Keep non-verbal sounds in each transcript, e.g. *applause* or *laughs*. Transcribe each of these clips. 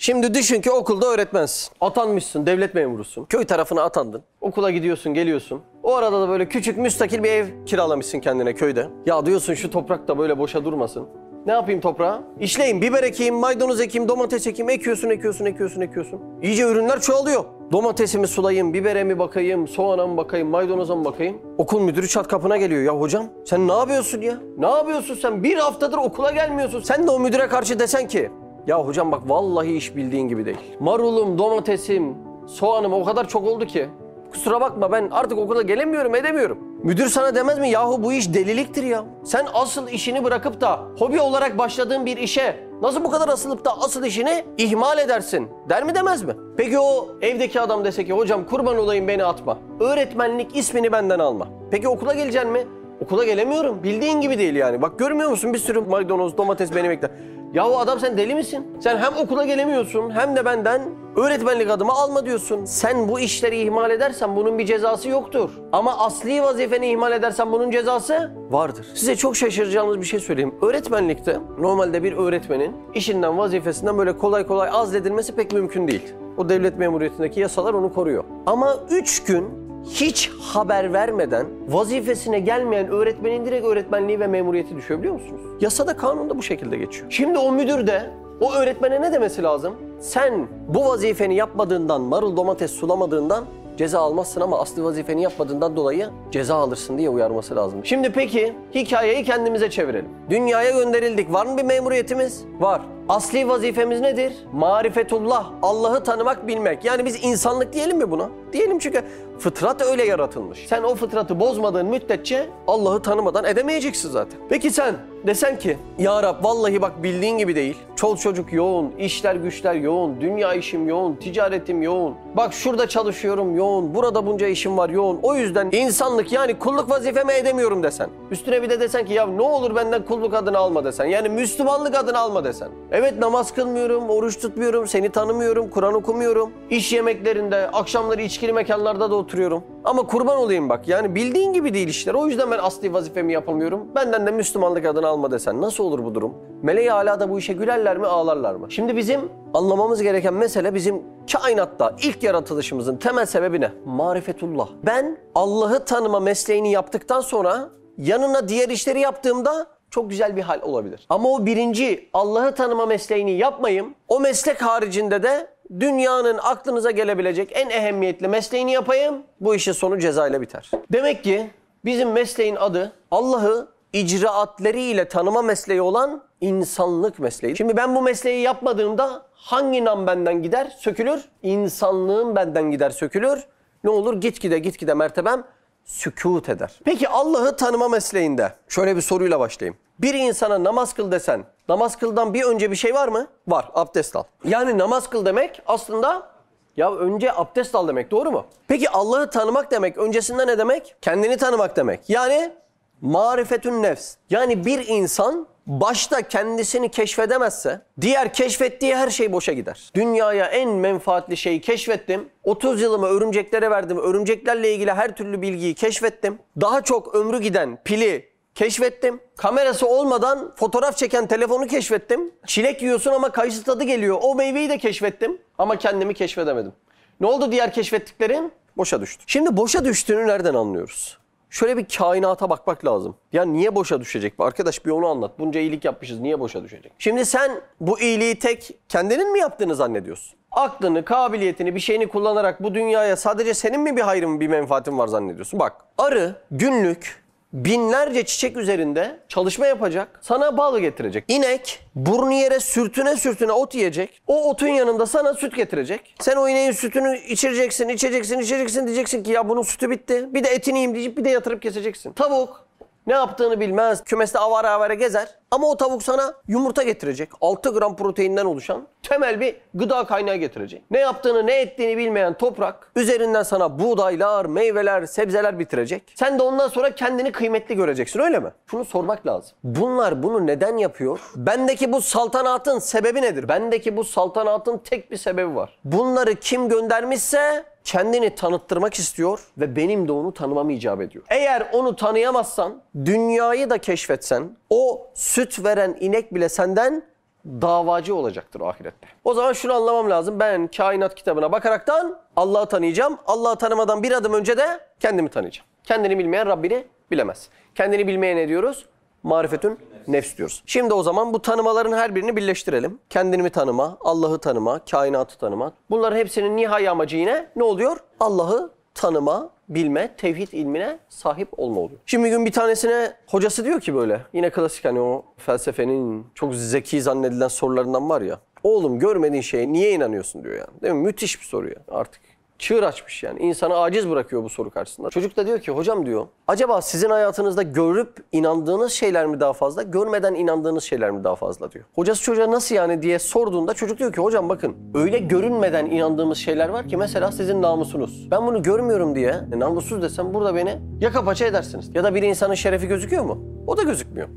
Şimdi düşün ki okulda öğretmensin. Atanmışsın, devlet memurusun. Köy tarafına atandın. Okula gidiyorsun, geliyorsun. O arada da böyle küçük müstakil bir ev kiralamışsın kendine köyde. Ya diyorsun şu toprak da böyle boşa durmasın. Ne yapayım toprağa? İşleyeyim, biber ekeyim, maydanoz ekeyim, domates ekeyim. Ekiyorsun, ekiyorsun, ekiyorsun, ekiyorsun. İyice ürünler çoğalıyor. Domatesimi sulayayım, bibere mi bakayım, soğana mı bakayım, maydanoza mı bakayım? Okul müdürü çat kapına geliyor. Ya hocam sen ne yapıyorsun ya? Ne yapıyorsun sen? Bir haftadır okula gelmiyorsun. Sen de o müdüre karşı desen ki ya hocam bak vallahi iş bildiğin gibi değil. Marulum, domatesim, soğanım o kadar çok oldu ki. Kusura bakma ben artık okula gelemiyorum edemiyorum. Müdür sana demez mi yahu bu iş deliliktir ya. Sen asıl işini bırakıp da hobi olarak başladığın bir işe nasıl bu kadar asılıp da asıl işini ihmal edersin der mi demez mi? Peki o evdeki adam dese ki hocam kurban olayım beni atma. Öğretmenlik ismini benden alma. Peki okula geleceksin mi? Okula gelemiyorum. Bildiğin gibi değil yani. Bak görmüyor musun bir sürü maydanoz, domates beni bekler. Yahu adam sen deli misin? Sen hem okula gelemiyorsun hem de benden öğretmenlik adımı alma diyorsun. Sen bu işleri ihmal edersen bunun bir cezası yoktur. Ama asli vazifeni ihmal edersen bunun cezası vardır. Size çok şaşıracağınız bir şey söyleyeyim. Öğretmenlikte normalde bir öğretmenin işinden vazifesinden böyle kolay kolay azledilmesi pek mümkün değil. O devlet memuriyetindeki yasalar onu koruyor. Ama 3 gün hiç haber vermeden vazifesine gelmeyen öğretmenin direkt öğretmenliği ve memuriyeti düşüyor biliyor musunuz? Yasada kanunda bu şekilde geçiyor. Şimdi o müdür de o öğretmene ne demesi lazım? Sen bu vazifeni yapmadığından, marul domates sulamadığından ceza almazsın ama asli vazifeni yapmadığından dolayı ceza alırsın diye uyarması lazım. Şimdi peki hikayeyi kendimize çevirelim. Dünyaya gönderildik. Var mı bir memuriyetimiz? Var. Asli vazifemiz nedir? Marifetullah. Allah'ı tanımak, bilmek. Yani biz insanlık diyelim mi buna? Diyelim çünkü fıtrat öyle yaratılmış. Sen o fıtratı bozmadığın müddetçe Allah'ı tanımadan edemeyeceksin zaten. Peki sen desen ki Ya Rab vallahi bak bildiğin gibi değil. Çol çocuk yoğun, işler güçler yoğun, dünya işim yoğun, ticaretim yoğun. Bak şurada çalışıyorum yoğun, burada bunca işim var yoğun. O yüzden insanlık yani kulluk vazifemi edemiyorum desen. Üstüne bir de desen ki ya ne olur benden kulluk adını alma desen. Yani Müslümanlık adını alma desen. Evet namaz kılmıyorum, oruç tutmuyorum, seni tanımıyorum, Kur'an okumuyorum. İş yemeklerinde, akşamları içkili mekanlarda da oturuyorum. Ama kurban olayım bak yani bildiğin gibi değil işler. O yüzden ben asli vazifemi yapamıyorum. Benden de Müslümanlık adını alma desen nasıl olur bu durum? Meleği hala da bu işe gülerler mi ağlarlar mı? Şimdi bizim anlamamız gereken mesele bizim kainatta ilk yaratılışımızın temel sebebi ne? Marifetullah. Ben Allah'ı tanıma mesleğini yaptıktan sonra yanına diğer işleri yaptığımda çok güzel bir hal olabilir. Ama o birinci Allah'ı tanıma mesleğini yapmayayım. O meslek haricinde de dünyanın aklınıza gelebilecek en ehemmiyetli mesleğini yapayım. Bu işin sonu cezayla biter. Demek ki bizim mesleğin adı Allah'ı icraatleriyle tanıma mesleği olan insanlık mesleği. Şimdi ben bu mesleği yapmadığımda hangi nam benden gider, sökülür? İnsanlığım benden gider, sökülür. Ne olur? Gitgide gitgide mertebem sükut eder. Peki Allah'ı tanıma mesleğinde şöyle bir soruyla başlayayım. Bir insana namaz kıl desen, namaz kıldan bir önce bir şey var mı? Var, abdest al. Yani namaz kıl demek aslında ya önce abdest al demek, doğru mu? Peki Allah'ı tanımak demek, öncesinde ne demek? Kendini tanımak demek. Yani marifetün nefs. Yani bir insan başta kendisini keşfedemezse diğer keşfettiği her şey boşa gider. Dünyaya en menfaatli şeyi keşfettim. 30 yılımı örümceklere verdim. Örümceklerle ilgili her türlü bilgiyi keşfettim. Daha çok ömrü giden pili keşfettim. Kamerası olmadan fotoğraf çeken telefonu keşfettim. Çilek yiyorsun ama kayısı tadı geliyor. O meyveyi de keşfettim ama kendimi keşfedemedim. Ne oldu diğer keşfettiklerim? Boşa düştü. Şimdi boşa düştüğünü nereden anlıyoruz? Şöyle bir kainata bakmak lazım. Ya niye boşa düşecek? Arkadaş bir onu anlat. Bunca iyilik yapmışız. Niye boşa düşecek? Şimdi sen bu iyiliği tek kendinin mi yaptığını zannediyorsun? Aklını, kabiliyetini, bir şeyini kullanarak bu dünyaya sadece senin mi bir hayrın, bir menfaatin var zannediyorsun? Bak arı günlük binlerce çiçek üzerinde çalışma yapacak. Sana bal getirecek. İnek burnu yere sürtüne sürtüne ot yiyecek. O otun yanında sana süt getirecek. Sen o ineğin sütünü içireceksin, içeceksin, içeceksin diyeceksin ki ya bunun sütü bitti. Bir de etini yiyeyim diyecek bir de yatırıp keseceksin. Tavuk ne yaptığını bilmez. Kümeste avara avara gezer. Ama o tavuk sana yumurta getirecek. 6 gram proteinden oluşan temel bir gıda kaynağı getirecek. Ne yaptığını ne ettiğini bilmeyen toprak üzerinden sana buğdaylar, meyveler, sebzeler bitirecek. Sen de ondan sonra kendini kıymetli göreceksin öyle mi? Şunu sormak lazım. Bunlar bunu neden yapıyor? Bendeki bu saltanatın sebebi nedir? Bendeki bu saltanatın tek bir sebebi var. Bunları kim göndermişse kendini tanıttırmak istiyor ve benim de onu tanımam icap ediyor. Eğer onu tanıyamazsan, dünyayı da keşfetsen, o süt veren inek bile senden davacı olacaktır ahirette. O zaman şunu anlamam lazım. Ben kainat kitabına bakaraktan Allah'ı tanıyacağım. Allah'ı tanımadan bir adım önce de kendimi tanıyacağım. Kendini bilmeyen Rabbini bilemez. Kendini bilmeye ne diyoruz? Marifetün nefs diyoruz. Şimdi o zaman bu tanımaların her birini birleştirelim. Kendini tanıma, Allah'ı tanıma, kainatı tanıma. Bunların hepsinin nihai amacı yine ne oluyor? Allah'ı tanıma, bilme, tevhid ilmine sahip olma oluyor. Şimdi bir gün bir tanesine hocası diyor ki böyle yine klasik hani o felsefenin çok zeki zannedilen sorularından var ya. Oğlum görmediğin şeye niye inanıyorsun diyor yani. Değil mi? Müthiş bir soru ya artık. Çığır açmış yani. İnsanı aciz bırakıyor bu soru karşısında. Çocuk da diyor ki hocam diyor acaba sizin hayatınızda görüp inandığınız şeyler mi daha fazla, görmeden inandığınız şeyler mi daha fazla diyor. Hocası çocuğa nasıl yani diye sorduğunda çocuk diyor ki hocam bakın öyle görünmeden inandığımız şeyler var ki mesela sizin namusunuz. Ben bunu görmüyorum diye e, namussuz desem burada beni yaka paça edersiniz. Ya da bir insanın şerefi gözüküyor mu? O da gözükmüyor.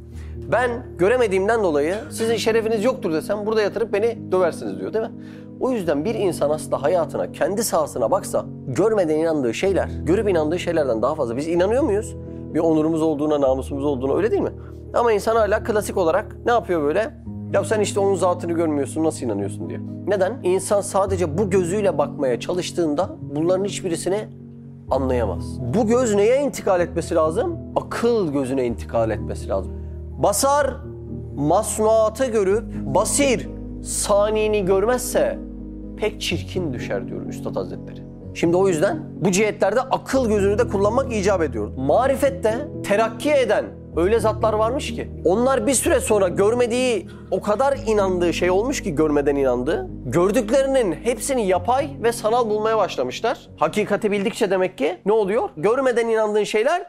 Ben göremediğimden dolayı sizin şerefiniz yoktur desem burada yatırıp beni döversiniz diyor değil mi? O yüzden bir insan aslında hayatına, kendi sahasına baksa görmeden inandığı şeyler, görüp inandığı şeylerden daha fazla. Biz inanıyor muyuz? Bir onurumuz olduğuna, namusumuz olduğuna öyle değil mi? Ama insan hala klasik olarak ne yapıyor böyle? Ya sen işte onun zatını görmüyorsun, nasıl inanıyorsun diye. Neden? İnsan sadece bu gözüyle bakmaya çalıştığında bunların hiçbirisini anlayamaz. Bu göz neye intikal etmesi lazım? Akıl gözüne intikal etmesi lazım. Basar masnuatı görüp basir saniyini görmezse pek çirkin düşer diyor Üstad Hazretleri. Şimdi o yüzden bu cihetlerde akıl gözünü de kullanmak icap ediyor. Marifette terakki eden öyle zatlar varmış ki onlar bir süre sonra görmediği o kadar inandığı şey olmuş ki görmeden inandığı. Gördüklerinin hepsini yapay ve sanal bulmaya başlamışlar. Hakikati bildikçe demek ki ne oluyor? Görmeden inandığın şeyler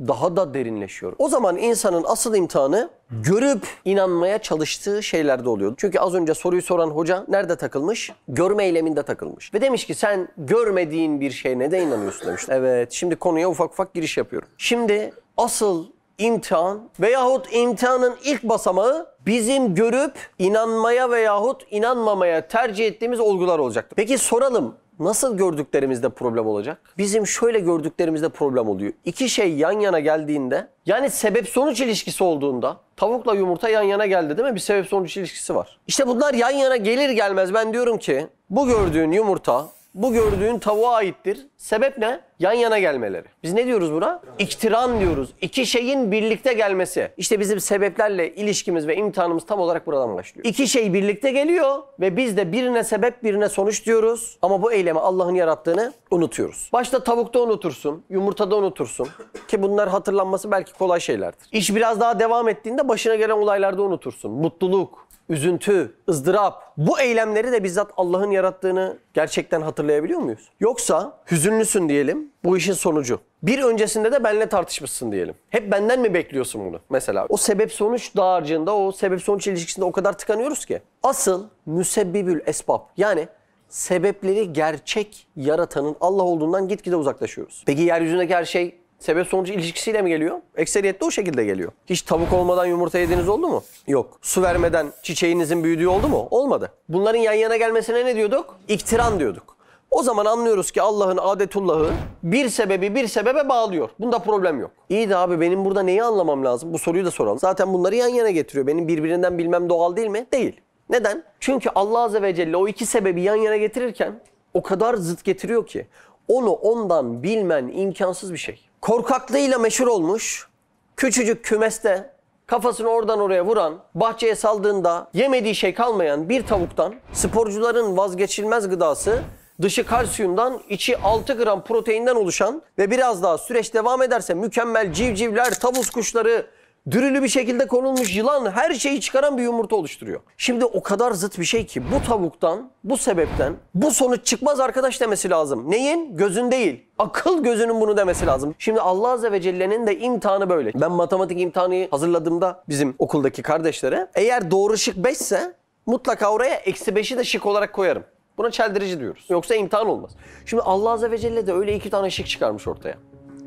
daha da derinleşiyor. O zaman insanın asıl imtihanı görüp inanmaya çalıştığı şeylerde oluyor. Çünkü az önce soruyu soran hoca nerede takılmış? Görme eyleminde takılmış. Ve demiş ki sen görmediğin bir şeye neden inanıyorsun demiş. *laughs* Evet şimdi konuya ufak ufak giriş yapıyorum. Şimdi asıl imtihan veyahut imtihanın ilk basamağı bizim görüp inanmaya veyahut inanmamaya tercih ettiğimiz olgular olacaktır. Peki soralım nasıl gördüklerimizde problem olacak? Bizim şöyle gördüklerimizde problem oluyor. İki şey yan yana geldiğinde yani sebep sonuç ilişkisi olduğunda tavukla yumurta yan yana geldi değil mi? Bir sebep sonuç ilişkisi var. İşte bunlar yan yana gelir gelmez ben diyorum ki bu gördüğün yumurta bu gördüğün tavuğa aittir. Sebep ne? Yan yana gelmeleri. Biz ne diyoruz buna? İktiran diyoruz. İki şeyin birlikte gelmesi. İşte bizim sebeplerle ilişkimiz ve imtihanımız tam olarak buradan başlıyor. İki şey birlikte geliyor ve biz de birine sebep birine sonuç diyoruz. Ama bu eylemi Allah'ın yarattığını unutuyoruz. Başta tavukta unutursun, yumurtada unutursun. Ki bunlar hatırlanması belki kolay şeylerdir. İş biraz daha devam ettiğinde başına gelen olaylarda unutursun. Mutluluk, üzüntü, ızdırap. Bu eylemleri de bizzat Allah'ın yarattığını gerçekten hatırlayabiliyor muyuz? Yoksa hüzünlüsün diyelim bu işin sonucu. Bir öncesinde de benle tartışmışsın diyelim. Hep benden mi bekliyorsun bunu mesela? O sebep sonuç dağarcığında o sebep sonuç ilişkisinde o kadar tıkanıyoruz ki. Asıl müsebbibül esbab yani sebepleri gerçek yaratanın Allah olduğundan gitgide uzaklaşıyoruz. Peki yeryüzündeki her şey sebep sonuç ilişkisiyle mi geliyor? Ekseriyette o şekilde geliyor. Hiç tavuk olmadan yumurta yediğiniz oldu mu? Yok. Su vermeden çiçeğinizin büyüdüğü oldu mu? Olmadı. Bunların yan yana gelmesine ne diyorduk? İktiran diyorduk. O zaman anlıyoruz ki Allah'ın adetullahı bir sebebi bir sebebe bağlıyor. Bunda problem yok. İyi de abi benim burada neyi anlamam lazım? Bu soruyu da soralım. Zaten bunları yan yana getiriyor. Benim birbirinden bilmem doğal değil mi? Değil. Neden? Çünkü Allah Azze ve Celle o iki sebebi yan yana getirirken o kadar zıt getiriyor ki onu ondan bilmen imkansız bir şey. Korkaklığıyla meşhur olmuş, küçücük kümeste kafasını oradan oraya vuran, bahçeye saldığında yemediği şey kalmayan bir tavuktan sporcuların vazgeçilmez gıdası dışı kalsiyumdan, içi 6 gram proteinden oluşan ve biraz daha süreç devam ederse mükemmel civcivler, tavus kuşları, dürülü bir şekilde konulmuş yılan her şeyi çıkaran bir yumurta oluşturuyor. Şimdi o kadar zıt bir şey ki bu tavuktan, bu sebepten bu sonuç çıkmaz arkadaş demesi lazım. Neyin? Gözün değil. Akıl gözünün bunu demesi lazım. Şimdi Allah Azze ve Celle'nin de imtihanı böyle. Ben matematik imtihanı hazırladığımda bizim okuldaki kardeşlere eğer doğru şık 5 ise mutlaka oraya eksi 5'i de şık olarak koyarım. Buna çeldirici diyoruz. Yoksa imtihan olmaz. Şimdi Allah Azze ve Celle de öyle iki tane şık çıkarmış ortaya.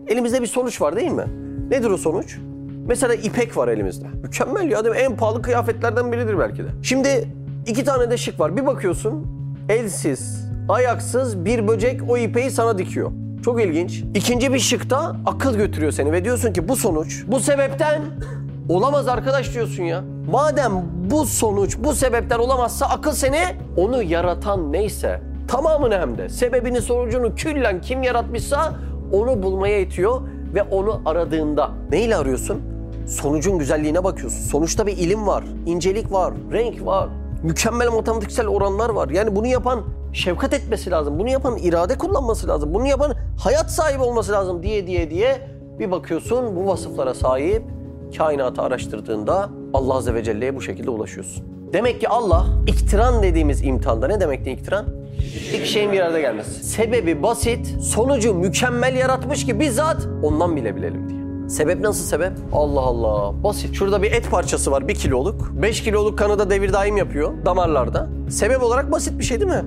Elimizde bir sonuç var değil mi? Nedir o sonuç? Mesela ipek var elimizde. Mükemmel ya değil mi? En pahalı kıyafetlerden biridir belki de. Şimdi iki tane de şık var. Bir bakıyorsun elsiz, ayaksız bir böcek o ipeği sana dikiyor. Çok ilginç. İkinci bir şıkta akıl götürüyor seni ve diyorsun ki bu sonuç bu sebepten Olamaz arkadaş diyorsun ya. Madem bu sonuç, bu sebepler olamazsa akıl seni onu yaratan neyse tamamını hem de sebebini sonucunu küllen kim yaratmışsa onu bulmaya itiyor ve onu aradığında neyle arıyorsun? Sonucun güzelliğine bakıyorsun. Sonuçta bir ilim var, incelik var, renk var, mükemmel matematiksel oranlar var. Yani bunu yapan şefkat etmesi lazım. Bunu yapan irade kullanması lazım. Bunu yapan hayat sahibi olması lazım diye diye diye bir bakıyorsun bu vasıflara sahip kainatı araştırdığında Allah Azze ve Celle'ye bu şekilde ulaşıyorsun. Demek ki Allah iktiran dediğimiz imtihanda ne demekti iktiran? İki şeyin bir arada gelmesi. Sebebi basit, sonucu mükemmel yaratmış ki bizzat ondan bile bilelim diye. Sebep nasıl sebep? Allah Allah. Basit. Şurada bir et parçası var bir kiloluk. 5 kiloluk kanı da devir daim yapıyor damarlarda. Sebep olarak basit bir şey değil mi?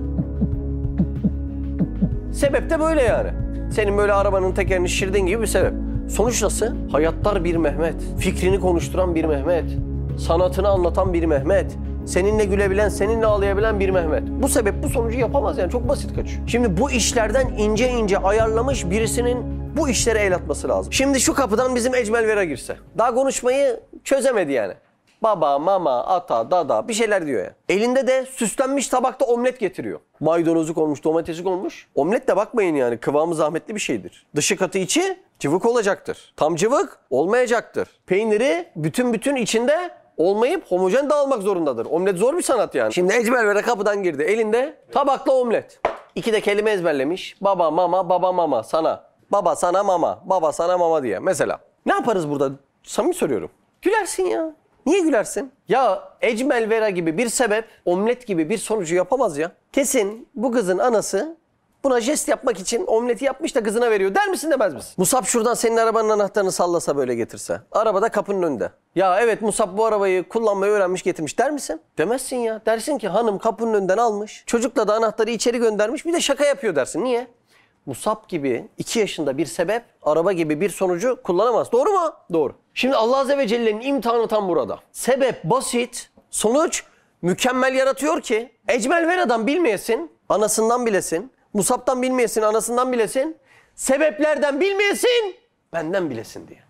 Sebep de böyle yani. Senin böyle arabanın tekerini şişirdiğin gibi bir sebep. Sonuç nasıl? Hayatlar bir Mehmet. Fikrini konuşturan bir Mehmet. Sanatını anlatan bir Mehmet. Seninle gülebilen, seninle ağlayabilen bir Mehmet. Bu sebep bu sonucu yapamaz yani çok basit kaçıyor. Şimdi bu işlerden ince ince ayarlamış birisinin bu işlere el atması lazım. Şimdi şu kapıdan bizim Ecmel Vera girse. Daha konuşmayı çözemedi yani. Baba, mama, ata, dada bir şeyler diyor ya. Elinde de süslenmiş tabakta omlet getiriyor. Maydanozu konmuş, domatesi konmuş. Omlet de bakmayın yani kıvamı zahmetli bir şeydir. Dışı katı içi cıvık olacaktır. Tam cıvık olmayacaktır. Peyniri bütün bütün içinde olmayıp homojen dağılmak zorundadır. Omlet zor bir sanat yani. Şimdi Ecmel Vera kapıdan girdi. Elinde tabakla omlet. İki de kelime ezberlemiş. Baba, mama, baba, mama sana. Baba sana mama, baba sana mama diye. Mesela ne yaparız burada? Samimi soruyorum. Gülersin ya. Niye gülersin? Ya Ecmel Vera gibi bir sebep, omlet gibi bir sonucu yapamaz ya. Kesin bu kızın anası buna jest yapmak için omleti yapmış da kızına veriyor. Der misin demez misin? Musab şuradan senin arabanın anahtarını sallasa böyle getirse. Arabada kapının önünde. Ya evet Musab bu arabayı kullanmayı öğrenmiş getirmiş der misin? Demezsin ya. Dersin ki hanım kapının önünden almış. Çocukla da anahtarı içeri göndermiş bir de şaka yapıyor dersin. Niye? Musab gibi 2 yaşında bir sebep, araba gibi bir sonucu kullanamaz. Doğru mu? Doğru. Şimdi Allah Azze ve Celle'nin imtihanı tam burada. Sebep basit, sonuç mükemmel yaratıyor ki Ecmel Vera'dan bilmeyesin, anasından bilesin. Musab'dan bilmeyesin, anasından bilesin. Sebeplerden bilmeyesin, benden bilesin diye.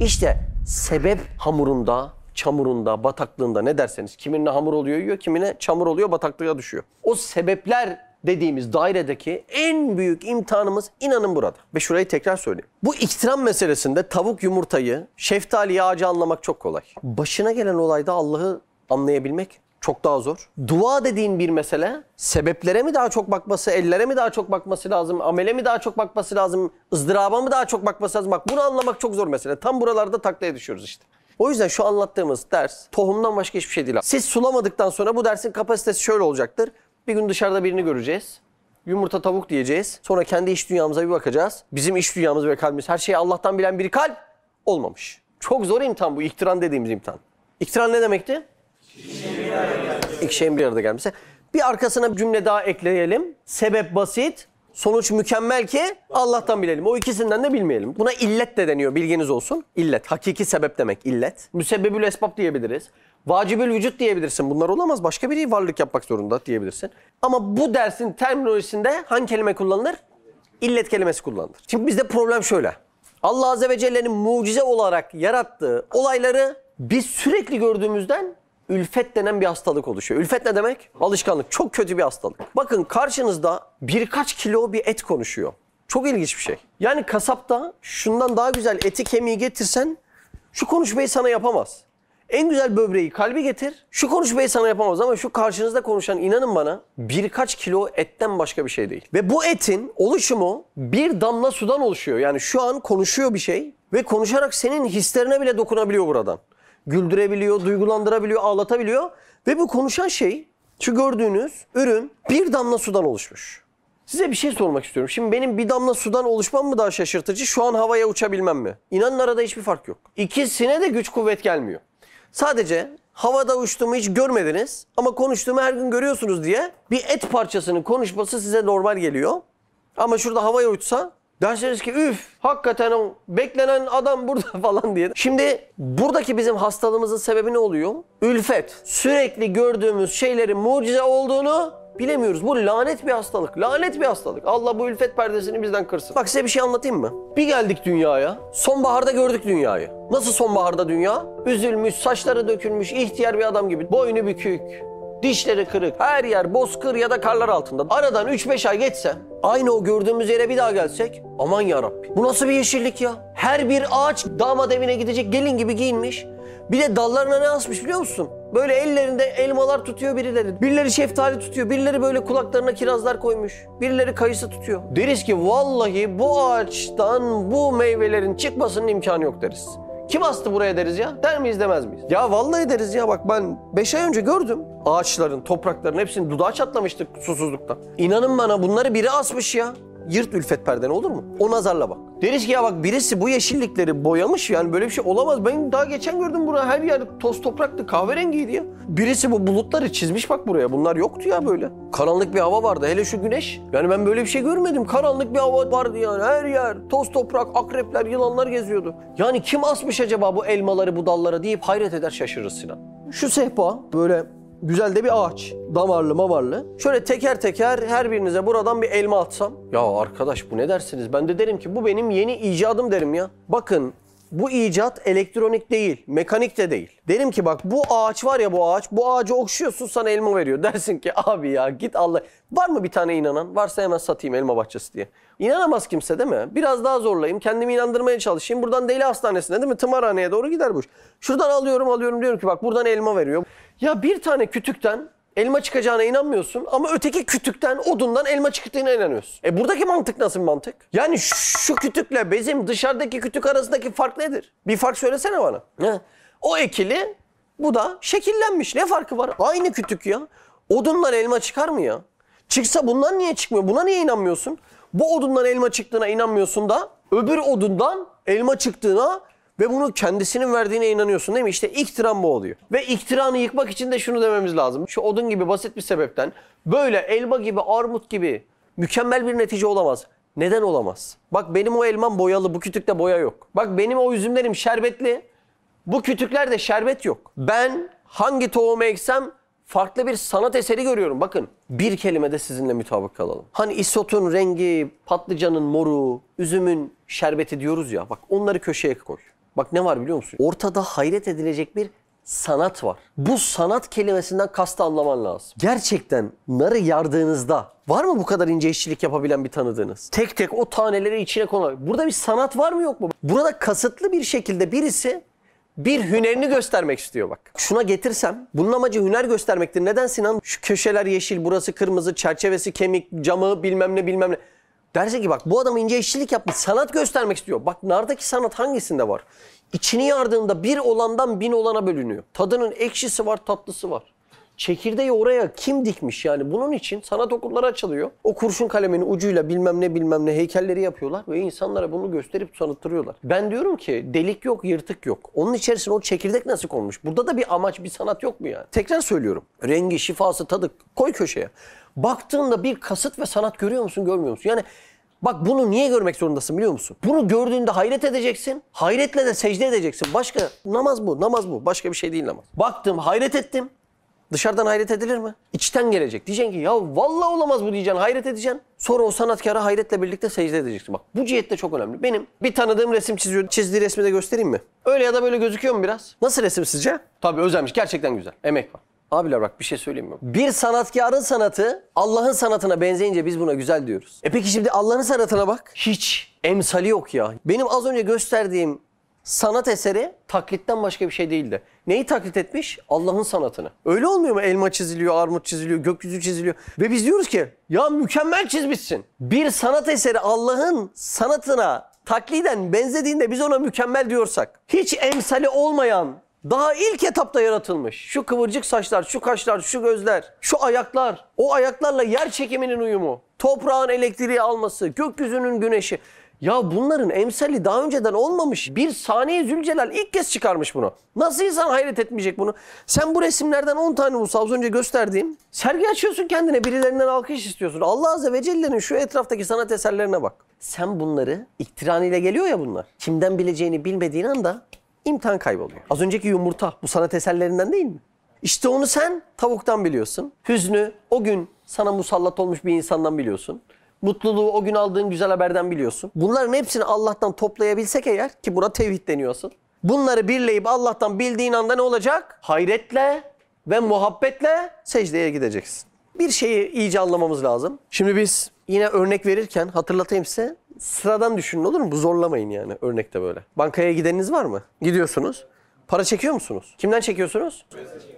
İşte sebep hamurunda, çamurunda, bataklığında ne derseniz kimine hamur oluyor yiyor, kimine çamur oluyor, bataklığa düşüyor. O sebepler dediğimiz dairedeki en büyük imtihanımız inanın burada. Ve şurayı tekrar söyleyeyim. Bu iktiram meselesinde tavuk yumurtayı, şeftali ağacı anlamak çok kolay. Başına gelen olayda Allah'ı anlayabilmek çok daha zor. Dua dediğin bir mesele sebeplere mi daha çok bakması, ellere mi daha çok bakması lazım, amele mi daha çok bakması lazım, ızdıraba mı daha çok bakması lazım? Bak bunu anlamak çok zor mesele. Tam buralarda taklaya düşüyoruz işte. O yüzden şu anlattığımız ders tohumdan başka hiçbir şey değil. Siz sulamadıktan sonra bu dersin kapasitesi şöyle olacaktır. Bir gün dışarıda birini göreceğiz. Yumurta tavuk diyeceğiz. Sonra kendi iş dünyamıza bir bakacağız. Bizim iş dünyamız ve kalbimiz her şeyi Allah'tan bilen bir kalp olmamış. Çok zor imtihan bu. İktiran dediğimiz imtihan. İktiran ne demekti? İki şeyin bir arada gelmesi. Bir arkasına bir cümle daha ekleyelim. Sebep basit, sonuç mükemmel ki Allah'tan bilelim. O ikisinden de bilmeyelim. Buna illet de deniyor bilginiz olsun. İllet, hakiki sebep demek illet. Müsebbebül esbab diyebiliriz. Vacibül vücut diyebilirsin. Bunlar olamaz. Başka biri varlık yapmak zorunda diyebilirsin. Ama bu dersin terminolojisinde hangi kelime kullanılır? İllet kelimesi kullanılır. Şimdi bizde problem şöyle. Allah Azze ve Celle'nin mucize olarak yarattığı olayları biz sürekli gördüğümüzden ülfet denen bir hastalık oluşuyor. Ülfet ne demek? Alışkanlık. Çok kötü bir hastalık. Bakın karşınızda birkaç kilo bir et konuşuyor. Çok ilginç bir şey. Yani kasapta şundan daha güzel eti kemiği getirsen şu konuşmayı sana yapamaz. En güzel böbreği kalbi getir. Şu konuşmayı sana yapamaz ama şu karşınızda konuşan inanın bana birkaç kilo etten başka bir şey değil. Ve bu etin oluşumu bir damla sudan oluşuyor. Yani şu an konuşuyor bir şey ve konuşarak senin hislerine bile dokunabiliyor buradan. Güldürebiliyor, duygulandırabiliyor, ağlatabiliyor. Ve bu konuşan şey, şu gördüğünüz ürün bir damla sudan oluşmuş. Size bir şey sormak istiyorum. Şimdi benim bir damla sudan oluşmam mı daha şaşırtıcı, şu an havaya uçabilmem mi? İnanın arada hiçbir fark yok. İkisine de güç kuvvet gelmiyor. Sadece havada uçtuğumu hiç görmediniz ama konuştuğumu her gün görüyorsunuz diye bir et parçasının konuşması size normal geliyor. Ama şurada havaya uçsa derseniz ki üf hakikaten o beklenen adam burada *laughs* falan diye. Şimdi buradaki bizim hastalığımızın sebebi ne oluyor? Ülfet. Sürekli gördüğümüz şeylerin mucize olduğunu Bilemiyoruz. Bu lanet bir hastalık. Lanet bir hastalık. Allah bu ülfet perdesini bizden kırsın. Bak size bir şey anlatayım mı? Bir geldik dünyaya. Sonbaharda gördük dünyayı. Nasıl sonbaharda dünya? Üzülmüş, saçları dökülmüş, ihtiyar bir adam gibi. Boynu bükük, dişleri kırık. Her yer bozkır ya da karlar altında. Aradan 3-5 ay geçse, aynı o gördüğümüz yere bir daha gelsek, aman yarabbi. Bu nasıl bir yeşillik ya? Her bir ağaç damat evine gidecek gelin gibi giyinmiş. Bir de dallarına ne asmış biliyor musun? Böyle ellerinde elmalar tutuyor birileri. Birileri şeftali tutuyor. Birileri böyle kulaklarına kirazlar koymuş. Birileri kayısı tutuyor. Deriz ki vallahi bu ağaçtan bu meyvelerin çıkmasının imkanı yok deriz. Kim astı buraya deriz ya? Der miyiz demez miyiz? Ya vallahi deriz ya bak ben 5 ay önce gördüm. Ağaçların, toprakların hepsinin dudağı çatlamıştı susuzluktan. İnanın bana bunları biri asmış ya. Yırt ülfet perdeni olur mu? O nazarla bak. Deriz ki ya bak birisi bu yeşillikleri boyamış yani böyle bir şey olamaz. Ben daha geçen gördüm buraya her yer toz topraktı kahverengiydi ya. Birisi bu bulutları çizmiş bak buraya bunlar yoktu ya böyle. Karanlık bir hava vardı hele şu güneş. Yani ben böyle bir şey görmedim. Karanlık bir hava vardı yani her yer toz toprak akrepler yılanlar geziyordu. Yani kim asmış acaba bu elmaları bu dallara deyip hayret eder şaşırırız Sinan. Şu sehpa böyle Güzel de bir ağaç. Damarlı mamarlı. Şöyle teker teker her birinize buradan bir elma atsam. Ya arkadaş bu ne dersiniz? Ben de derim ki bu benim yeni icadım derim ya. Bakın bu icat elektronik değil, mekanik de değil. Derim ki bak bu ağaç var ya bu ağaç, bu ağacı okşuyorsun sana elma veriyor. *laughs* Dersin ki abi ya git Allah. Var mı bir tane inanan? Varsa hemen satayım elma bahçesi diye. İnanamaz kimse değil mi? Biraz daha zorlayayım, kendimi inandırmaya çalışayım. Buradan deli hastanesine değil mi? Tımarhaneye doğru gider bu iş. Şuradan alıyorum alıyorum diyorum ki bak buradan elma veriyor. Ya bir tane kütükten elma çıkacağına inanmıyorsun ama öteki kütükten odundan elma çıktığına inanıyorsun. E buradaki mantık nasıl mantık? Yani şu kütükle bizim dışarıdaki kütük arasındaki fark nedir? Bir fark söylesene bana. He. O ekili bu da şekillenmiş. Ne farkı var? Aynı kütük ya. Odundan elma çıkar mı ya? Çıksa bundan niye çıkmıyor? Buna niye inanmıyorsun? Bu odundan elma çıktığına inanmıyorsun da öbür odundan elma çıktığına ve bunu kendisinin verdiğine inanıyorsun değil mi? İşte iktiran bu oluyor. Ve iktiranı yıkmak için de şunu dememiz lazım. Şu odun gibi basit bir sebepten böyle elma gibi, armut gibi mükemmel bir netice olamaz. Neden olamaz? Bak benim o elmam boyalı, bu kütükte boya yok. Bak benim o üzümlerim şerbetli, bu kütüklerde şerbet yok. Ben hangi tohumu eksem farklı bir sanat eseri görüyorum. Bakın bir kelimede sizinle mutabık kalalım. Hani isotun rengi, patlıcanın moru, üzümün şerbeti diyoruz ya. Bak onları köşeye koy. Bak ne var biliyor musun? Ortada hayret edilecek bir sanat var. Bu sanat kelimesinden kastı anlaman lazım. Gerçekten narı yardığınızda var mı bu kadar ince işçilik yapabilen bir tanıdığınız? Tek tek o taneleri içine konan. Burada bir sanat var mı yok mu? Burada kasıtlı bir şekilde birisi bir hünerini göstermek istiyor bak. Şuna getirsem bunun amacı hüner göstermektir. Neden Sinan? Şu köşeler yeşil, burası kırmızı, çerçevesi kemik, camı bilmem ne bilmem ne. Derse ki bak bu adam ince işçilik yapmış, sanat göstermek istiyor. Bak nardaki sanat hangisinde var? İçini yardığında bir olandan bin olana bölünüyor. Tadının ekşisi var, tatlısı var. Çekirdeği oraya kim dikmiş yani bunun için sanat okulları açılıyor. O kurşun kalemin ucuyla bilmem ne bilmem ne heykelleri yapıyorlar ve insanlara bunu gösterip tanıttırıyorlar. Ben diyorum ki delik yok yırtık yok. Onun içerisine o çekirdek nasıl konmuş? Burada da bir amaç bir sanat yok mu yani? Tekrar söylüyorum. Rengi, şifası, tadı koy köşeye. Baktığında bir kasıt ve sanat görüyor musun görmüyor musun? Yani Bak bunu niye görmek zorundasın biliyor musun? Bunu gördüğünde hayret edeceksin. Hayretle de secde edeceksin. Başka namaz bu, namaz bu. Başka bir şey değil namaz. Baktım, hayret ettim. Dışarıdan hayret edilir mi? İçten gelecek. Diyeceksin ki ya vallahi olamaz bu diyeceksin. Hayret edeceksin. Sonra o sanatkara hayretle birlikte secde edeceksin. Bak bu cihette çok önemli. Benim bir tanıdığım resim çiziyor. Çizdiği resmi de göstereyim mi? Öyle ya da böyle gözüküyor mu biraz? Nasıl resim sizce? Tabii özenmiş. Gerçekten güzel. Emek var. Abiler bak bir şey söyleyeyim mi? Bir sanatkarın sanatı Allah'ın sanatına benzeyince biz buna güzel diyoruz. E peki şimdi Allah'ın sanatına bak. Hiç emsali yok ya. Benim az önce gösterdiğim sanat eseri taklitten başka bir şey değildi. Neyi taklit etmiş? Allah'ın sanatını. Öyle olmuyor mu? Elma çiziliyor, armut çiziliyor, gökyüzü çiziliyor. Ve biz diyoruz ki ya mükemmel çizmişsin. Bir sanat eseri Allah'ın sanatına takliden benzediğinde biz ona mükemmel diyorsak, hiç emsali olmayan daha ilk etapta yaratılmış. Şu kıvırcık saçlar, şu kaşlar, şu gözler, şu ayaklar. O ayaklarla yer çekiminin uyumu. Toprağın elektriği alması, gökyüzünün güneşi. Ya bunların emsali daha önceden olmamış. Bir saniye Zülcelal ilk kez çıkarmış bunu. Nasıl insan hayret etmeyecek bunu? Sen bu resimlerden 10 tane bulsa az önce gösterdiğim. Sergi açıyorsun kendine birilerinden alkış istiyorsun. Allah Azze ve Celle'nin şu etraftaki sanat eserlerine bak. Sen bunları iktiran ile geliyor ya bunlar. Kimden bileceğini bilmediğin anda imtihan kayboluyor. Az önceki yumurta bu sanat eserlerinden değil mi? İşte onu sen tavuktan biliyorsun. Hüznü o gün sana musallat olmuş bir insandan biliyorsun. Mutluluğu o gün aldığın güzel haberden biliyorsun. Bunların hepsini Allah'tan toplayabilsek eğer ki buna tevhid deniyor asıl. Bunları birleyip Allah'tan bildiğin anda ne olacak? Hayretle ve muhabbetle secdeye gideceksin. Bir şeyi iyice anlamamız lazım. Şimdi biz yine örnek verirken hatırlatayım size. Sıradan düşünün olur mu? Bu zorlamayın yani örnekte böyle. Bankaya gideniniz var mı? Gidiyorsunuz. Para çekiyor musunuz? Kimden çekiyorsunuz?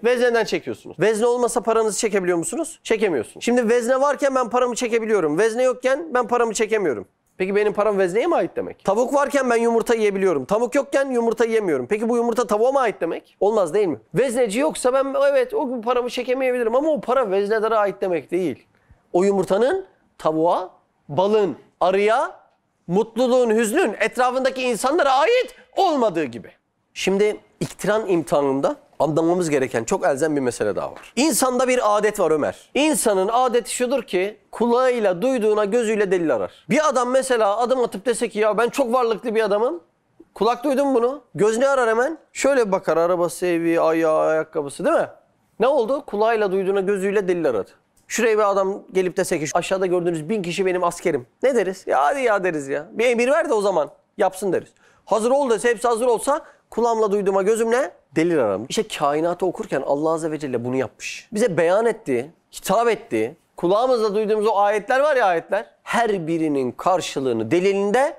Vezneden çekiyorsunuz. Vezne olmasa paranızı çekebiliyor musunuz? Çekemiyorsunuz. Şimdi vezne varken ben paramı çekebiliyorum. Vezne yokken ben paramı çekemiyorum. Peki benim param vezneye mi ait demek? Tavuk varken ben yumurta yiyebiliyorum. Tavuk yokken yumurta yiyemiyorum. Peki bu yumurta tavuğa mı ait demek? Olmaz değil mi? Vezneci yoksa ben evet o paramı çekemeyebilirim ama o para veznedara ait demek değil. O yumurtanın tavuğa, balın, arıya, mutluluğun, hüznün etrafındaki insanlara ait olmadığı gibi. Şimdi iktiran imtihanında anlamamız gereken çok elzem bir mesele daha var. İnsanda bir adet var Ömer. İnsanın adeti şudur ki kulağıyla duyduğuna gözüyle delil arar. Bir adam mesela adım atıp dese ki ya ben çok varlıklı bir adamım. Kulak duydun bunu. Göz ne arar hemen? Şöyle bakar arabası, evi, ayağı, ayakkabısı değil mi? Ne oldu? Kulağıyla duyduğuna gözüyle delil aradı. Şuraya bir adam gelip dese ki aşağıda gördüğünüz bin kişi benim askerim. Ne deriz? Ya hadi ya deriz ya. Bir emir ver de o zaman yapsın deriz. Hazır ol dese hepsi hazır olsa kulağımla duyduğuma gözümle delil ararım. İşte kainatı okurken Allah Azze ve Celle bunu yapmış. Bize beyan ettiği, hitap ettiği, kulağımızla duyduğumuz o ayetler var ya ayetler. Her birinin karşılığını delilinde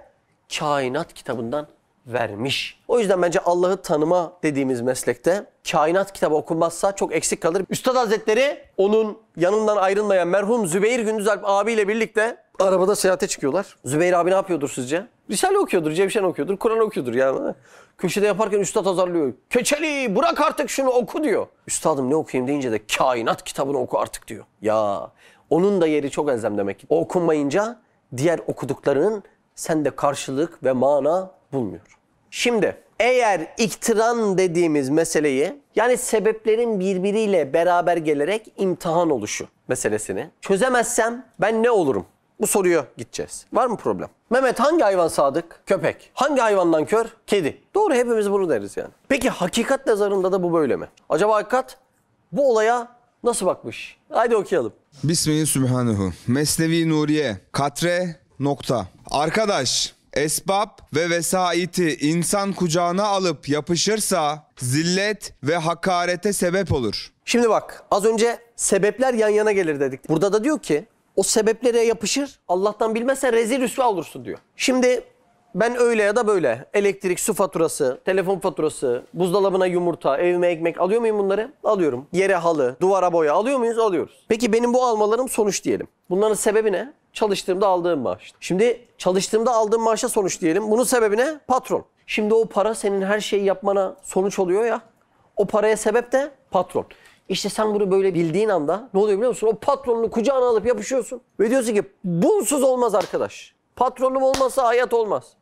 kainat kitabından vermiş. O yüzden bence Allah'ı tanıma dediğimiz meslekte kainat kitabı okunmazsa çok eksik kalır. Üstad Hazretleri onun yanından ayrılmayan merhum Zübeyir Gündüzalp abiyle birlikte arabada seyahate çıkıyorlar. Zübeyir abi ne yapıyordur sizce? Risale okuyordur, Cevşen okuyordur, Kur'an okuyordur yani. Köşede yaparken üstad azarlıyor. Keçeli bırak artık şunu oku diyor. Üstadım ne okuyayım deyince de kainat kitabını oku artık diyor. Ya onun da yeri çok elzem demek ki. O okunmayınca diğer okuduklarının sende karşılık ve mana bulmuyor. Şimdi eğer iktiran dediğimiz meseleyi yani sebeplerin birbiriyle beraber gelerek imtihan oluşu meselesini çözemezsem ben ne olurum? Bu soruya gideceğiz. Var mı problem? Mehmet hangi hayvan sadık? Köpek. Hangi hayvandan kör? Kedi. Doğru hepimiz bunu deriz yani. Peki hakikat nazarında da bu böyle mi? Acaba hakikat bu olaya nasıl bakmış? Haydi okuyalım. Sübhanehu. Mesnevi Nuriye. Katre nokta. Arkadaş, esbab ve vesaiti insan kucağına alıp yapışırsa zillet ve hakarete sebep olur. Şimdi bak az önce sebepler yan yana gelir dedik. Burada da diyor ki o sebeplere yapışır Allah'tan bilmezsen rezil rüsva olursun diyor. Şimdi ben öyle ya da böyle elektrik, su faturası, telefon faturası, buzdolabına yumurta, evime ekmek alıyor muyum bunları? Alıyorum. Yere halı, duvara boya alıyor muyuz? Alıyoruz. Peki benim bu almalarım sonuç diyelim. Bunların sebebi ne? Çalıştığımda aldığım maaş. Şimdi çalıştığımda aldığım maaşa sonuç diyelim. Bunun sebebi ne? Patron. Şimdi o para senin her şeyi yapmana sonuç oluyor ya. O paraya sebep de patron. İşte sen bunu böyle bildiğin anda ne oluyor biliyor musun? O patronunu kucağına alıp yapışıyorsun. Ve diyorsun ki bunsuz olmaz arkadaş. Patronum olmazsa hayat olmaz.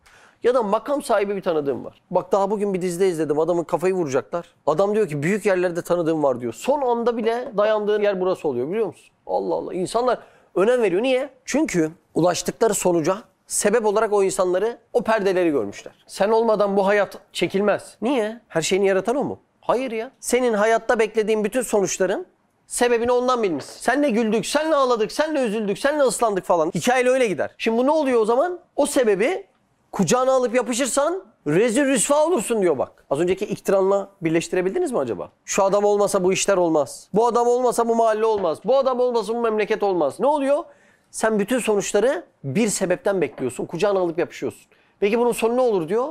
Ya da makam sahibi bir tanıdığım var. Bak daha bugün bir dizide izledim. Adamın kafayı vuracaklar. Adam diyor ki büyük yerlerde tanıdığım var diyor. Son anda bile dayandığın yer burası oluyor biliyor musun? Allah Allah. İnsanlar önem veriyor. Niye? Çünkü ulaştıkları sonuca sebep olarak o insanları o perdeleri görmüşler. Sen olmadan bu hayat çekilmez. Niye? Her şeyini yaratan o mu? Hayır ya. Senin hayatta beklediğin bütün sonuçların sebebini ondan bilmişsin. Senle güldük, senle ağladık, senle üzüldük, senle ıslandık falan. Hikayeyle öyle gider. Şimdi bu ne oluyor o zaman? O sebebi kucağına alıp yapışırsan rezil rüsva olursun diyor bak. Az önceki iktiranla birleştirebildiniz mi acaba? Şu adam olmasa bu işler olmaz. Bu adam olmasa bu mahalle olmaz. Bu adam olmasa bu memleket olmaz. Ne oluyor? Sen bütün sonuçları bir sebepten bekliyorsun. Kucağına alıp yapışıyorsun. Peki bunun sonu ne olur diyor?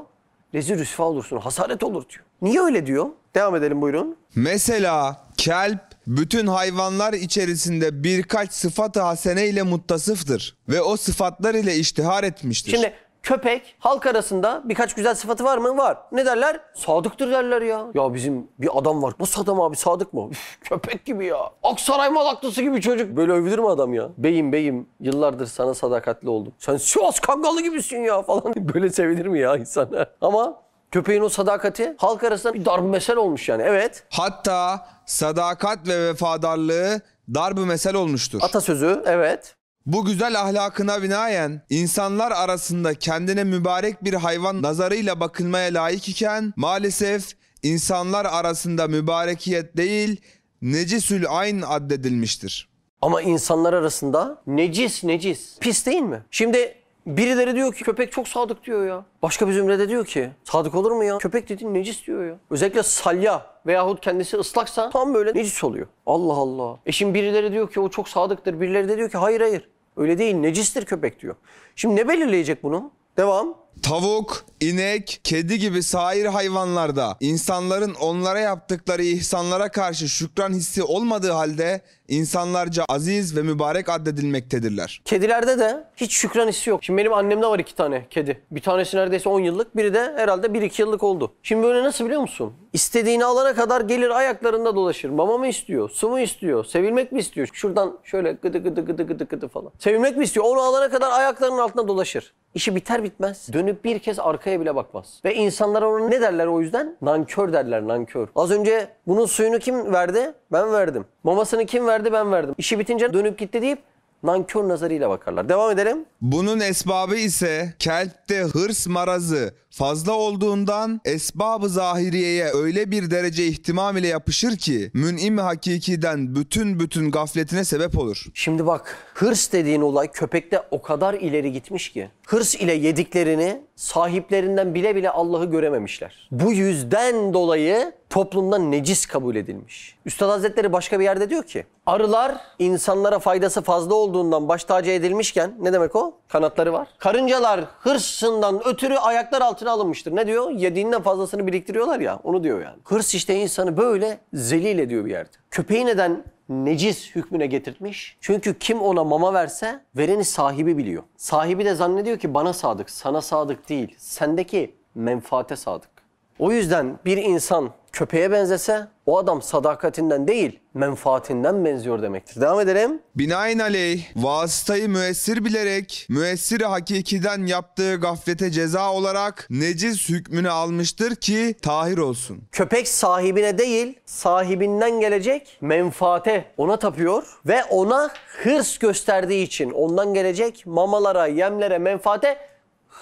Rezil rüsva olursun, hasaret olur diyor. Niye öyle diyor? Devam edelim buyurun. Mesela kelp bütün hayvanlar içerisinde birkaç sıfat-ı hasene ile muttasıftır ve o sıfatlar ile iştihar etmiştir. Şimdi köpek halk arasında birkaç güzel sıfatı var mı? Var. Ne derler? Sadıktır derler ya. Ya bizim bir adam var. Nasıl adam abi sadık mı? Üf, köpek gibi ya. Aksaray malaklısı gibi çocuk. Böyle övülür mü adam ya? Beyim beyim yıllardır sana sadakatli oldum. Sen Sivas Kangalı gibisin ya falan. *laughs* Böyle sevinir mi ya insan? Ama köpeğin o sadakati halk arasında bir darbe mesel olmuş yani. Evet. Hatta sadakat ve vefadarlığı darb-ı mesel olmuştur. Atasözü evet. Bu güzel ahlakına binaen insanlar arasında kendine mübarek bir hayvan nazarıyla bakılmaya layık iken maalesef insanlar arasında mübarekiyet değil necisül ayn addedilmiştir. Ama insanlar arasında necis necis. Pis değil mi? Şimdi birileri diyor ki köpek çok sadık diyor ya. Başka bir zümrede diyor ki sadık olur mu ya? Köpek dediğin necis diyor ya. Özellikle salya veyahut kendisi ıslaksa tam böyle necis oluyor. Allah Allah. E şimdi birileri diyor ki o çok sadıktır. Birileri de diyor ki hayır hayır. Öyle değil necistir köpek diyor. Şimdi ne belirleyecek bunu? Devam. Tavuk, inek, kedi gibi sair hayvanlarda insanların onlara yaptıkları ihsanlara karşı şükran hissi olmadığı halde insanlarca aziz ve mübarek addedilmektedirler. Kedilerde de hiç şükran hissi yok. Şimdi benim annemde var iki tane kedi. Bir tanesi neredeyse 10 yıllık, biri de herhalde 1-2 yıllık oldu. Şimdi böyle nasıl biliyor musun? İstediğini alana kadar gelir ayaklarında dolaşır. Mama mı istiyor, su mu istiyor, sevilmek mi istiyor? Şuradan şöyle gıdı gıdı gıdı gıdı gıdı falan. Sevilmek mi istiyor? Onu alana kadar ayaklarının altında dolaşır. İşi biter bitmez. Dönüp bir kez arkaya bile bakmaz. Ve insanlar ona ne derler o yüzden? Nankör derler nankör. Az önce bunun suyunu kim verdi? Ben verdim. Mamasını kim verdi? Ben verdim. İşi bitince dönüp gitti deyip nankör nazarıyla bakarlar. Devam edelim. Bunun esbabı ise kelpte hırs marazı fazla olduğundan esbabı zahiriyeye öyle bir derece ihtimam ile yapışır ki mün'im hakikiden bütün bütün gafletine sebep olur. Şimdi bak hırs dediğin olay köpekte o kadar ileri gitmiş ki. Hırs ile yediklerini sahiplerinden bile bile Allah'ı görememişler. Bu yüzden dolayı toplumdan necis kabul edilmiş. Üstad Hazretleri başka bir yerde diyor ki arılar insanlara faydası fazla olduğundan baş tacı edilmişken ne demek o? Kanatları var. Karıncalar hırsından ötürü ayaklar altına alınmıştır. Ne diyor? Yediğinden fazlasını biriktiriyorlar ya onu diyor yani. Hırs işte insanı böyle zelil ediyor bir yerde. Köpeği neden necis hükmüne getirtmiş. Çünkü kim ona mama verse vereni sahibi biliyor. Sahibi de zannediyor ki bana sadık, sana sadık değil. Sendeki menfaate sadık. O yüzden bir insan köpeğe benzese o adam sadakatinden değil menfaatinden benziyor demektir. Devam edelim. Binaenaleyh vasıtayı müessir bilerek müessiri hakikiden yaptığı gaflete ceza olarak necis hükmünü almıştır ki tahir olsun. Köpek sahibine değil, sahibinden gelecek menfaate ona tapıyor ve ona hırs gösterdiği için ondan gelecek mamalara, yemlere, menfaate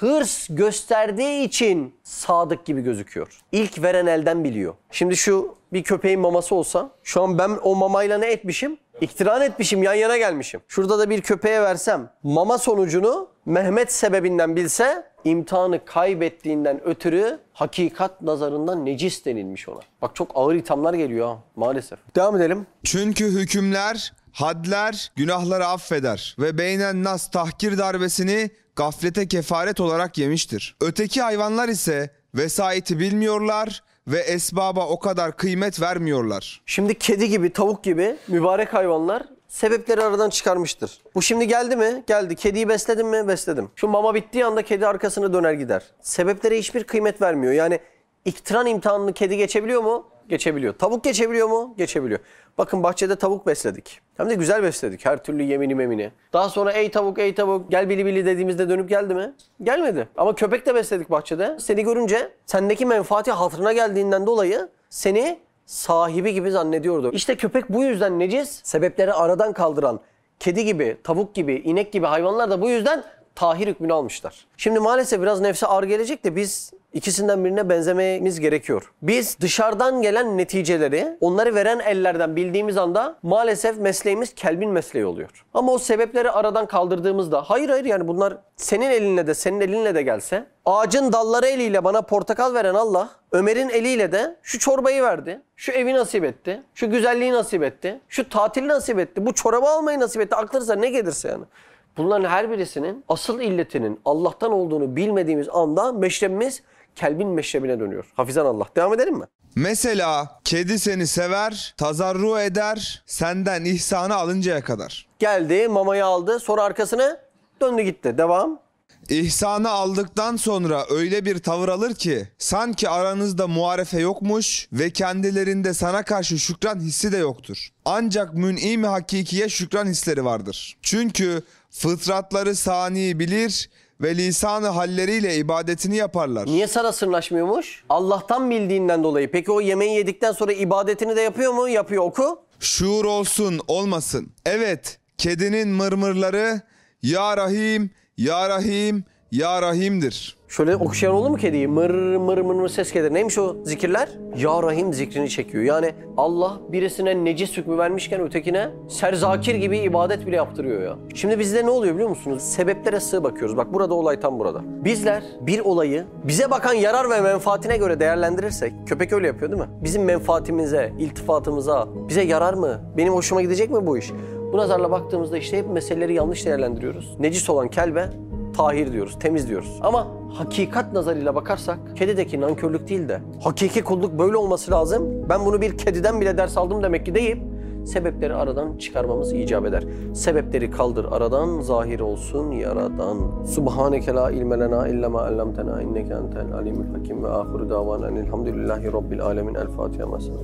hırs gösterdiği için sadık gibi gözüküyor. İlk veren elden biliyor. Şimdi şu bir köpeğin maması olsa şu an ben o mamayla ne etmişim? İktiran etmişim, yan yana gelmişim. Şurada da bir köpeğe versem mama sonucunu Mehmet sebebinden bilse imtihanı kaybettiğinden ötürü hakikat nazarından necis denilmiş ona. Bak çok ağır ithamlar geliyor ha maalesef. Devam edelim. Çünkü hükümler, hadler günahları affeder ve beynen nas tahkir darbesini gaflete kefaret olarak yemiştir. Öteki hayvanlar ise vesayeti bilmiyorlar ve esbaba o kadar kıymet vermiyorlar. Şimdi kedi gibi, tavuk gibi mübarek hayvanlar sebepleri aradan çıkarmıştır. Bu şimdi geldi mi? Geldi. Kediyi besledim mi? Besledim. Şu mama bittiği anda kedi arkasını döner gider. Sebeplere hiçbir kıymet vermiyor. Yani iktiran imtihanını kedi geçebiliyor mu? Geçebiliyor. Tavuk geçebiliyor mu? Geçebiliyor. Bakın bahçede tavuk besledik. Hem de güzel besledik. Her türlü yemini memini. Daha sonra ey tavuk ey tavuk gel bili bili dediğimizde dönüp geldi mi? Gelmedi. Ama köpek de besledik bahçede. Seni görünce sendeki menfaati hatırına geldiğinden dolayı seni sahibi gibi zannediyordu. İşte köpek bu yüzden necis, sebepleri aradan kaldıran kedi gibi, tavuk gibi, inek gibi hayvanlar da bu yüzden tahir hükmünü almışlar. Şimdi maalesef biraz nefse ağır gelecek de biz ikisinden birine benzememiz gerekiyor. Biz dışarıdan gelen neticeleri onları veren ellerden bildiğimiz anda maalesef mesleğimiz kelbin mesleği oluyor. Ama o sebepleri aradan kaldırdığımızda hayır hayır yani bunlar senin elinle de senin elinle de gelse ağacın dalları eliyle bana portakal veren Allah Ömer'in eliyle de şu çorbayı verdi. Şu evi nasip etti. Şu güzelliği nasip etti. Şu tatili nasip etti. Bu çorabı almayı nasip etti. Aklınıza ne gelirse yani. Bunların her birisinin asıl illetinin Allah'tan olduğunu bilmediğimiz anda meşrebimiz kelbin meşrebine dönüyor. Hafizan Allah. Devam edelim mi? Mesela kedi seni sever, tazarru eder senden ihsanı alıncaya kadar. Geldi, mamayı aldı. Sonra arkasını döndü gitti. Devam. İhsanı aldıktan sonra öyle bir tavır alır ki sanki aranızda muarefe yokmuş ve kendilerinde sana karşı şükran hissi de yoktur. Ancak mün'im hakikiye şükran hisleri vardır. Çünkü fıtratları sani bilir ve lisanı halleriyle ibadetini yaparlar. Niye sana sırnaşmıyormuş? Allah'tan bildiğinden dolayı. Peki o yemeği yedikten sonra ibadetini de yapıyor mu? Yapıyor. Oku. Şuur olsun olmasın. Evet kedinin mırmırları Ya Rahim, Ya Rahim, Ya Rahim'dir. Şöyle okşayan olur mu kediyi? Mır mır mır mır ses gelir. Neymiş o zikirler? Ya Rahim zikrini çekiyor. Yani Allah birisine necis hükmü vermişken ötekine serzakir gibi ibadet bile yaptırıyor ya. Şimdi bizde ne oluyor biliyor musunuz? Sebeplere sığ bakıyoruz. Bak burada olay tam burada. Bizler bir olayı bize bakan yarar ve menfaatine göre değerlendirirsek, köpek öyle yapıyor değil mi? Bizim menfaatimize, iltifatımıza, bize yarar mı? Benim hoşuma gidecek mi bu iş? Bu nazarla baktığımızda işte hep meseleleri yanlış değerlendiriyoruz. Necis olan kelbe tahir diyoruz, temiz diyoruz. Ama hakikat nazarıyla bakarsak kedideki nankörlük değil de hakiki kulluk böyle olması lazım. Ben bunu bir kediden bile ders aldım demek ki deyip sebepleri aradan çıkarmamız icap eder. Sebepleri kaldır aradan, zahir olsun yaradan. Subhaneke la ilme lena illa ma allamtena inneke entel alimul hakim ve ahiru davana elhamdülillahi rabbil alemin. El Fatiha mesela.